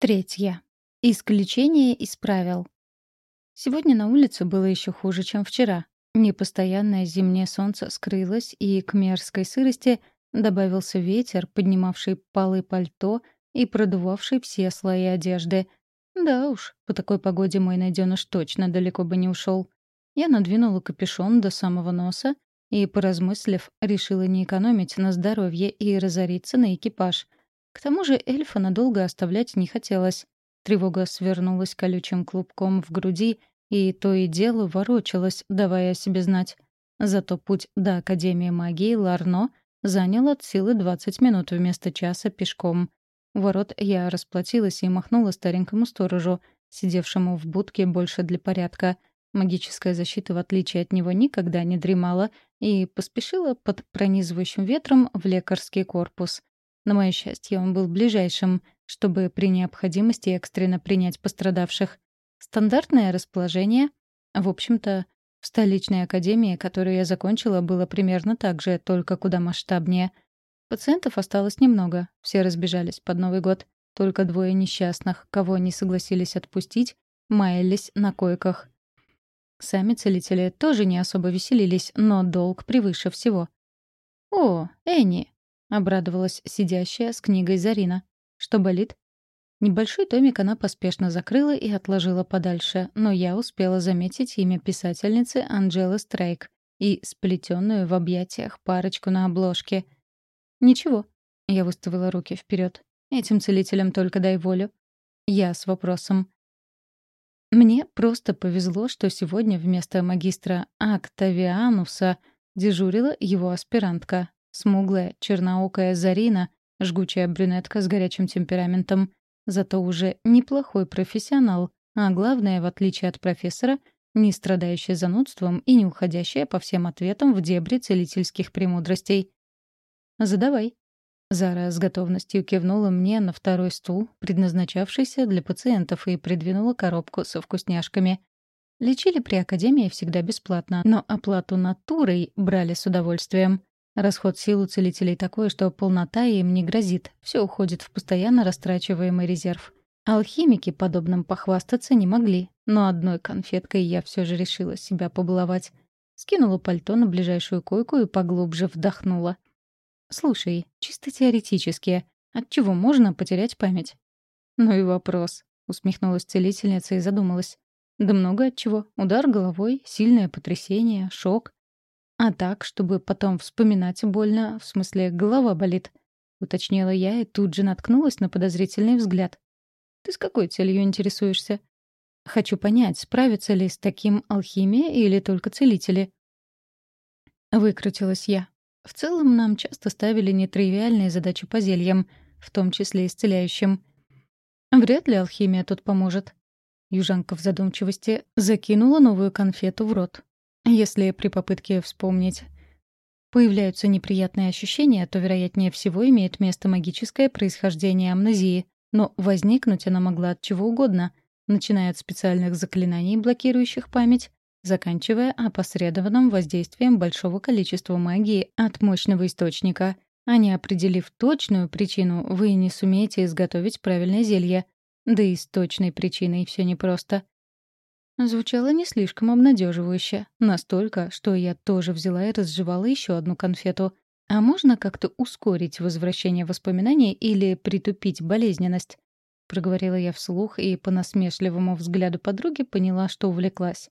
Третье. Исключение из правил. Сегодня на улице было еще хуже, чем вчера. Непостоянное зимнее солнце скрылось, и к мерзкой сырости добавился ветер, поднимавший полы пальто и продувавший все слои одежды. Да уж, по такой погоде мой найденыш точно далеко бы не ушел. Я надвинула капюшон до самого носа и, поразмыслив, решила не экономить на здоровье и разориться на экипаж — к тому же эльфа надолго оставлять не хотелось. Тревога свернулась колючим клубком в груди, и то и дело ворочалась, давая о себе знать. Зато путь до Академии магии Ларно занял от силы 20 минут вместо часа пешком. У ворот я расплатилась и махнула старенькому сторожу, сидевшему в будке больше для порядка. Магическая защита, в отличие от него, никогда не дремала и поспешила под пронизывающим ветром в лекарский корпус. На мое счастье, он был ближайшим, чтобы при необходимости экстренно принять пострадавших. Стандартное расположение, в общем-то, в столичной академии, которую я закончила, было примерно так же, только куда масштабнее. Пациентов осталось немного, все разбежались под Новый год. Только двое несчастных, кого не согласились отпустить, маялись на койках. Сами целители тоже не особо веселились, но долг превыше всего. «О, Энни, — обрадовалась сидящая с книгой Зарина. «Что болит?» Небольшой томик она поспешно закрыла и отложила подальше, но я успела заметить имя писательницы Анджелы Страйк и сплетенную в объятиях парочку на обложке. «Ничего», — я выставила руки вперед. «Этим целителям только дай волю». Я с вопросом. Мне просто повезло, что сегодня вместо магистра Октавиануса дежурила его аспирантка, Смуглая, черноокая Зарина, жгучая брюнетка с горячим темпераментом. Зато уже неплохой профессионал, а главное, в отличие от профессора, не страдающая занудством и не уходящая по всем ответам в дебри целительских премудростей. «Задавай». Зара с готовностью кивнула мне на второй стул, предназначавшийся для пациентов, и придвинула коробку со вкусняшками. Лечили при академии всегда бесплатно, но оплату натурой брали с удовольствием. Расход сил у целителей такой, что полнота им не грозит. Все уходит в постоянно растрачиваемый резерв. Алхимики подобным похвастаться не могли, но одной конфеткой я все же решила себя побаловать. Скинула пальто на ближайшую койку и поглубже вдохнула. «Слушай, чисто теоретически, от чего можно потерять память?» «Ну и вопрос», — усмехнулась целительница и задумалась. «Да много от чего. Удар головой, сильное потрясение, шок. А так, чтобы потом вспоминать больно, в смысле, голова болит. Уточнила я и тут же наткнулась на подозрительный взгляд. «Ты с какой целью интересуешься?» «Хочу понять, справится ли с таким алхимия или только целители?» Выкрутилась я. В целом, нам часто ставили нетривиальные задачи по зельям, в том числе исцеляющим. Вряд ли алхимия тут поможет. Южанка в задумчивости закинула новую конфету в рот. Если при попытке вспомнить появляются неприятные ощущения, то, вероятнее всего, имеет место магическое происхождение амнезии, но возникнуть она могла от чего угодно, начиная от специальных заклинаний, блокирующих память, заканчивая опосредованным воздействием большого количества магии от мощного источника. А не определив точную причину, вы не сумеете изготовить правильное зелье. Да и с точной причиной все непросто. Звучало не слишком обнадеживающе. Настолько, что я тоже взяла и разжевала еще одну конфету. А можно как-то ускорить возвращение воспоминаний или притупить болезненность? Проговорила я вслух и по насмешливому взгляду подруги поняла, что увлеклась.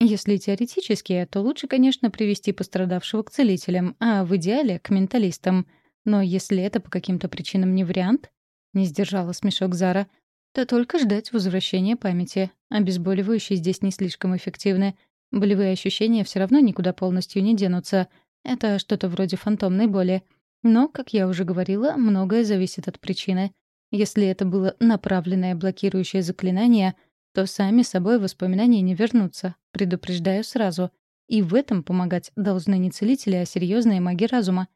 Если теоретически, то лучше, конечно, привести пострадавшего к целителям, а в идеале — к менталистам. Но если это по каким-то причинам не вариант, не сдержала смешок Зара, то только ждать возвращения памяти. Обезболивающие здесь не слишком эффективны. Болевые ощущения все равно никуда полностью не денутся. Это что-то вроде фантомной боли. Но, как я уже говорила, многое зависит от причины. Если это было направленное блокирующее заклинание, то сами собой воспоминания не вернутся, предупреждаю сразу. И в этом помогать должны не целители, а серьезные маги разума.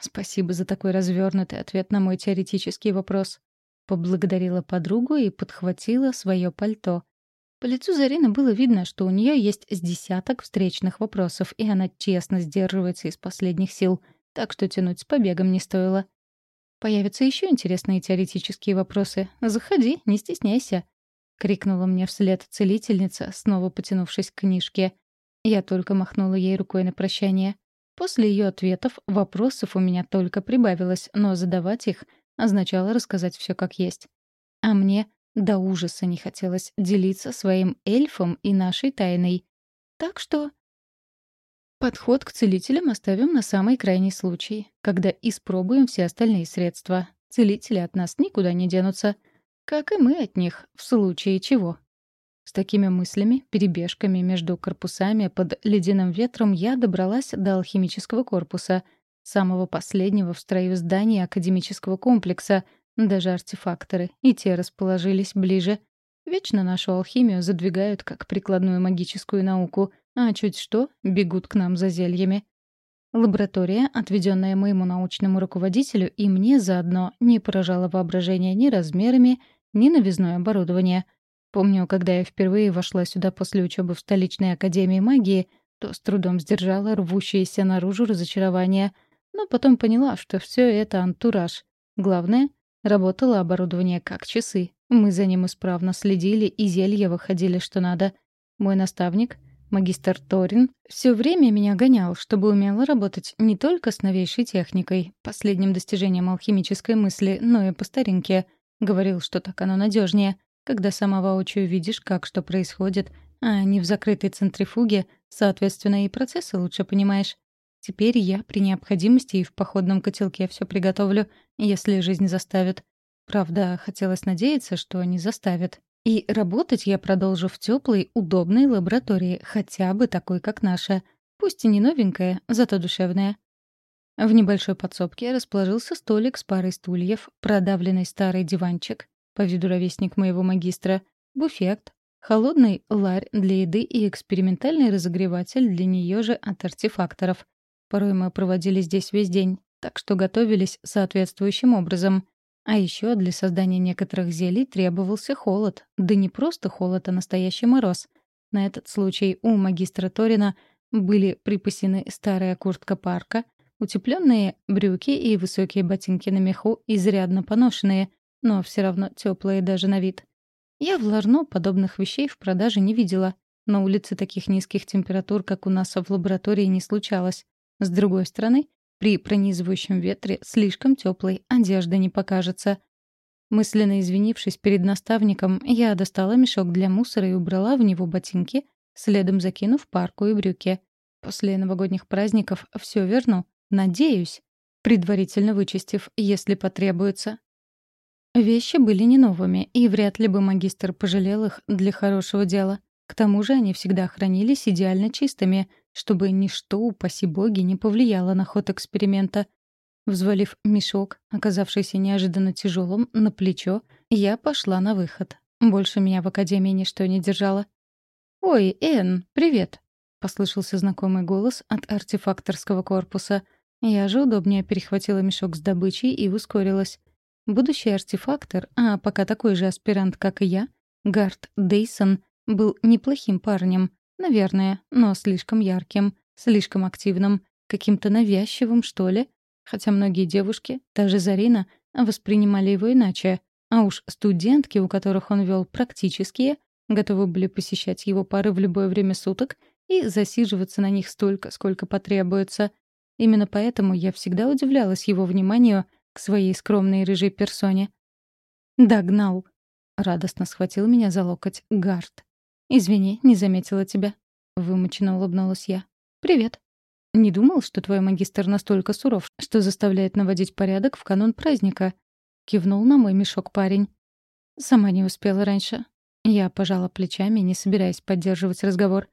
Спасибо за такой развернутый ответ на мой теоретический вопрос. Поблагодарила подругу и подхватила свое пальто. По лицу Зарины было видно, что у нее есть с десяток встречных вопросов, и она честно сдерживается из последних сил, так что тянуть с побегом не стоило. Появятся еще интересные теоретические вопросы. Заходи, не стесняйся», — крикнула мне вслед целительница, снова потянувшись к книжке. Я только махнула ей рукой на прощание. После ее ответов вопросов у меня только прибавилось, но задавать их означало рассказать все как есть. А мне до ужаса не хотелось делиться своим эльфом и нашей тайной. Так что Подход к целителям оставим на самый крайний случай, когда испробуем все остальные средства. Целители от нас никуда не денутся. Как и мы от них, в случае чего. С такими мыслями, перебежками между корпусами под ледяным ветром я добралась до алхимического корпуса, самого последнего в строю здания академического комплекса. Даже артефакторы, и те расположились ближе. Вечно нашу алхимию задвигают как прикладную магическую науку — а чуть что, бегут к нам за зельями. Лаборатория, отведенная моему научному руководителю и мне заодно, не поражала воображение ни размерами, ни новизной оборудования. Помню, когда я впервые вошла сюда после учебы в столичной академии магии, то с трудом сдержала рвущееся наружу разочарование, но потом поняла, что все это антураж. Главное, работало оборудование как часы. Мы за ним исправно следили, и зелья выходили что надо. Мой наставник — Магистр Торин все время меня гонял, чтобы умело работать не только с новейшей техникой, последним достижением алхимической мысли, но и по старинке. Говорил, что так оно надежнее, когда сама воочию видишь, как что происходит, а не в закрытой центрифуге, соответственно, и процессы лучше понимаешь. Теперь я при необходимости и в походном котелке все приготовлю, если жизнь заставит. Правда, хотелось надеяться, что не заставит. И работать я продолжу в теплой, удобной лаборатории, хотя бы такой, как наша. Пусть и не новенькая, зато душевная. В небольшой подсобке расположился столик с парой стульев, продавленный старый диванчик, по виду ровесник моего магистра, буфет, холодный ларь для еды и экспериментальный разогреватель для нее же от артефакторов. Порой мы проводили здесь весь день, так что готовились соответствующим образом. А еще для создания некоторых зелий требовался холод. Да не просто холод, а настоящий мороз. На этот случай у магистра Торина были припасены старая куртка парка, утепленные брюки и высокие ботинки на меху, изрядно поношенные, но все равно теплые даже на вид. Я в Ларно подобных вещей в продаже не видела. На улице таких низких температур, как у нас в лаборатории, не случалось. С другой стороны, при пронизывающем ветре слишком теплой одежда не покажется. Мысленно извинившись перед наставником, я достала мешок для мусора и убрала в него ботинки, следом закинув парку и брюки. После новогодних праздников все верну. Надеюсь. Предварительно вычистив, если потребуется. Вещи были не новыми, и вряд ли бы магистр пожалел их для хорошего дела. К тому же они всегда хранились идеально чистыми, чтобы ничто, упаси боги, не повлияло на ход эксперимента. Взвалив мешок, оказавшийся неожиданно тяжелым, на плечо, я пошла на выход. Больше меня в академии ничто не держало. «Ой, Энн, привет!» — послышался знакомый голос от артефакторского корпуса. Я же удобнее перехватила мешок с добычей и ускорилась. Будущий артефактор, а пока такой же аспирант, как и я, Гард Дейсон, был неплохим парнем. Наверное, но слишком ярким, слишком активным, каким-то навязчивым, что ли. Хотя многие девушки, даже Зарина, воспринимали его иначе. А уж студентки, у которых он вел практические, готовы были посещать его пары в любое время суток и засиживаться на них столько, сколько потребуется. Именно поэтому я всегда удивлялась его вниманию к своей скромной рыжей персоне. «Догнал!» — радостно схватил меня за локоть Гард. «Извини, не заметила тебя», — вымученно улыбнулась я. «Привет». «Не думал, что твой магистр настолько суров, что заставляет наводить порядок в канун праздника», — кивнул на мой мешок парень. «Сама не успела раньше». Я пожала плечами, не собираясь поддерживать разговор.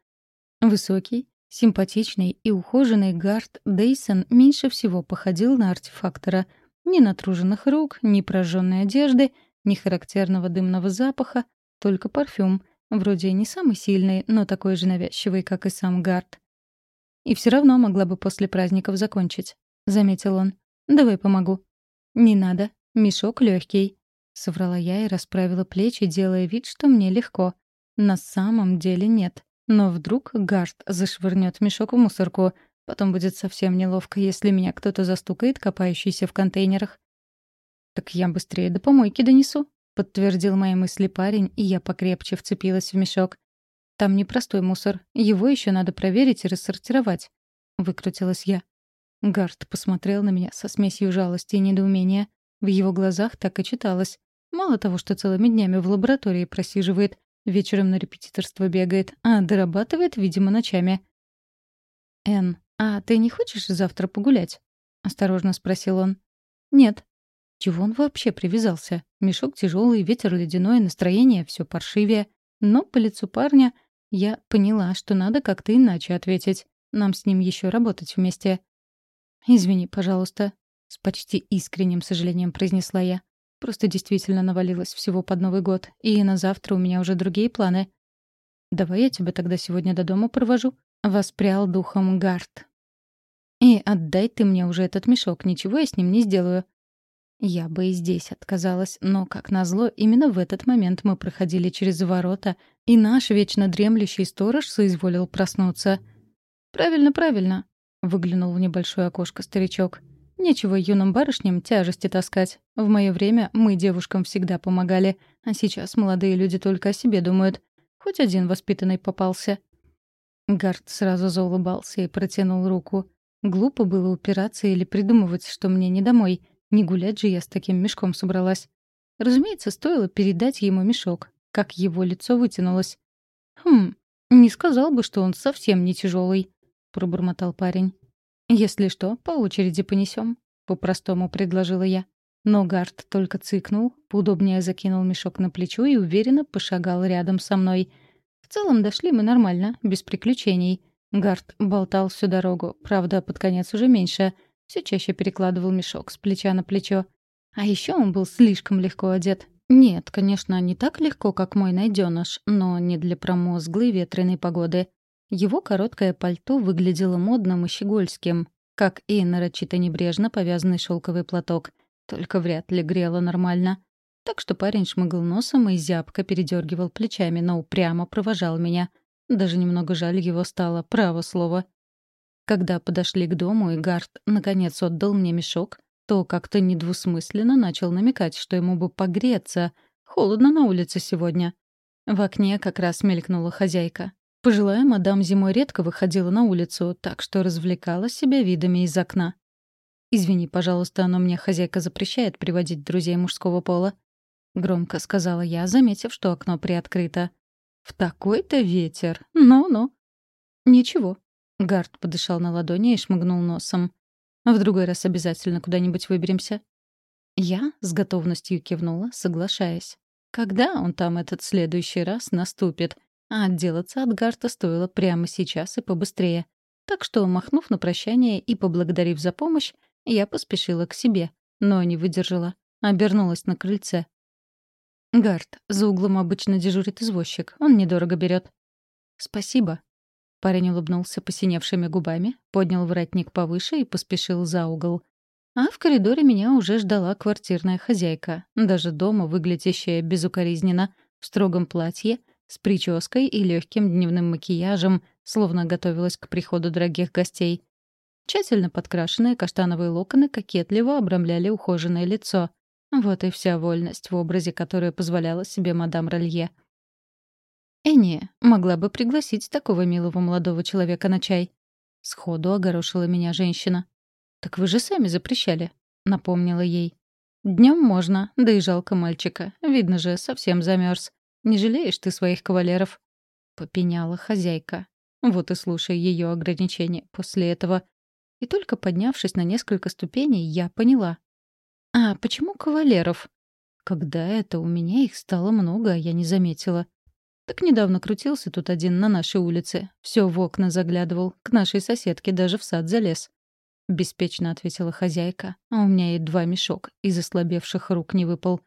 Высокий, симпатичный и ухоженный Гард Дейсон меньше всего походил на артефактора. Ни натруженных рук, ни прожженной одежды, ни характерного дымного запаха, только парфюм — Вроде не самый сильный, но такой же навязчивый, как и сам Гард. «И все равно могла бы после праздников закончить», — заметил он. «Давай помогу». «Не надо. Мешок легкий», — соврала я и расправила плечи, делая вид, что мне легко. На самом деле нет. Но вдруг Гард зашвырнет мешок в мусорку. Потом будет совсем неловко, если меня кто-то застукает, копающийся в контейнерах. «Так я быстрее до помойки донесу», — подтвердил мои мысли парень, и я покрепче вцепилась в мешок. «Там непростой мусор. Его еще надо проверить и рассортировать», — выкрутилась я. Гард посмотрел на меня со смесью жалости и недоумения. В его глазах так и читалось. Мало того, что целыми днями в лаборатории просиживает, вечером на репетиторство бегает, а дорабатывает, видимо, ночами. «Энн, а ты не хочешь завтра погулять?» — осторожно спросил он. «Нет», чего он вообще привязался? Мешок тяжелый, ветер ледяной, настроение все паршивее. Но по лицу парня я поняла, что надо как-то иначе ответить. Нам с ним еще работать вместе. «Извини, пожалуйста», — с почти искренним сожалением произнесла я. «Просто действительно навалилось всего под Новый год, и на завтра у меня уже другие планы». «Давай я тебя тогда сегодня до дома провожу», — воспрял духом Гард. «И отдай ты мне уже этот мешок, ничего я с ним не сделаю», я бы и здесь отказалась, но, как назло, именно в этот момент мы проходили через ворота, и наш вечно дремлющий сторож соизволил проснуться. «Правильно, правильно», — выглянул в небольшое окошко старичок. «Нечего юным барышням тяжести таскать. В мое время мы девушкам всегда помогали, а сейчас молодые люди только о себе думают. Хоть один воспитанный попался». Гард сразу заулыбался и протянул руку. Глупо было упираться или придумывать, что мне не домой — не гулять же я с таким мешком собралась. Разумеется, стоило передать ему мешок, как его лицо вытянулось. «Хм, не сказал бы, что он совсем не тяжелый, пробормотал парень. «Если что, по очереди понесем», — по-простому предложила я. Но Гард только цыкнул, поудобнее закинул мешок на плечо и уверенно пошагал рядом со мной. В целом дошли мы нормально, без приключений. Гард болтал всю дорогу, правда, под конец уже меньше — все чаще перекладывал мешок с плеча на плечо. А еще он был слишком легко одет. Нет, конечно, не так легко, как мой найденыш, но не для промозглой ветреной погоды. Его короткое пальто выглядело модным и щегольским, как и нарочито небрежно повязанный шелковый платок, только вряд ли грело нормально. Так что парень шмыгал носом и зябко передергивал плечами, но упрямо провожал меня. Даже немного жаль его стало, право слово. Когда подошли к дому, и Гард наконец отдал мне мешок, то как-то недвусмысленно начал намекать, что ему бы погреться. Холодно на улице сегодня. В окне как раз мелькнула хозяйка. Пожилая мадам зимой редко выходила на улицу, так что развлекала себя видами из окна. «Извини, пожалуйста, но мне хозяйка запрещает приводить друзей мужского пола», — громко сказала я, заметив, что окно приоткрыто. «В такой-то ветер! Ну-ну!» «Ничего, Гард подышал на ладони и шмыгнул носом. «В другой раз обязательно куда-нибудь выберемся». Я с готовностью кивнула, соглашаясь. Когда он там этот следующий раз наступит? А отделаться от Гарта стоило прямо сейчас и побыстрее. Так что, махнув на прощание и поблагодарив за помощь, я поспешила к себе, но не выдержала. Обернулась на крыльце. «Гард, за углом обычно дежурит извозчик. Он недорого берет. «Спасибо», Парень улыбнулся посиневшими губами, поднял воротник повыше и поспешил за угол. А в коридоре меня уже ждала квартирная хозяйка, даже дома выглядящая безукоризненно, в строгом платье, с прической и легким дневным макияжем, словно готовилась к приходу дорогих гостей. Тщательно подкрашенные каштановые локоны кокетливо обрамляли ухоженное лицо. Вот и вся вольность в образе, которую позволяла себе мадам Ролье — Энни могла бы пригласить такого милого молодого человека на чай. Сходу огорошила меня женщина. «Так вы же сами запрещали», — напомнила ей. Днем можно, да и жалко мальчика. Видно же, совсем замерз. Не жалеешь ты своих кавалеров?» Попеняла хозяйка. Вот и слушай ее ограничения после этого. И только поднявшись на несколько ступеней, я поняла. «А почему кавалеров?» Когда это у меня их стало много, а я не заметила. Так недавно крутился тут один на нашей улице. Все в окна заглядывал, к нашей соседке даже в сад залез. Беспечно ответила хозяйка, а у меня едва мешок из ослабевших рук не выпал.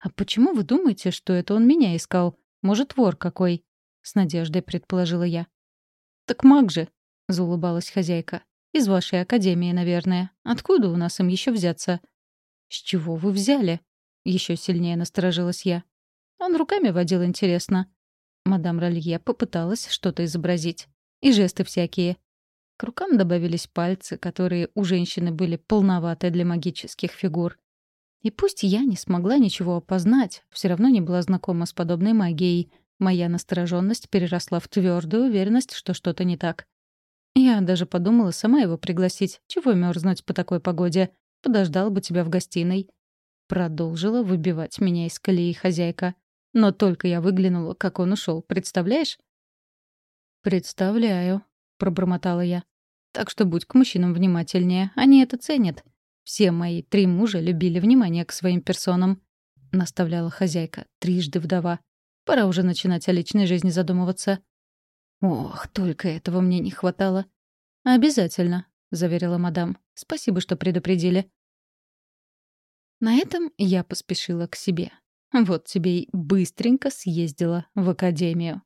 «А почему вы думаете, что это он меня искал? Может, вор какой?» С надеждой предположила я. «Так маг же», — заулыбалась хозяйка. «Из вашей академии, наверное. Откуда у нас им еще взяться?» «С чего вы взяли?» Еще сильнее насторожилась я. Он руками водил, интересно. Мадам Ролье попыталась что-то изобразить. И жесты всякие. К рукам добавились пальцы, которые у женщины были полноваты для магических фигур. И пусть я не смогла ничего опознать, все равно не была знакома с подобной магией. Моя настороженность переросла в твердую уверенность, что что-то не так. Я даже подумала сама его пригласить. Чего мерзнуть по такой погоде? Подождал бы тебя в гостиной. Продолжила выбивать меня из колеи хозяйка. Но только я выглянула, как он ушел. Представляешь? «Представляю», — пробормотала я. «Так что будь к мужчинам внимательнее. Они это ценят. Все мои три мужа любили внимание к своим персонам», — наставляла хозяйка, трижды вдова. «Пора уже начинать о личной жизни задумываться». «Ох, только этого мне не хватало». «Обязательно», — заверила мадам. «Спасибо, что предупредили». На этом я поспешила к себе. Вот тебе и быстренько съездила в академию.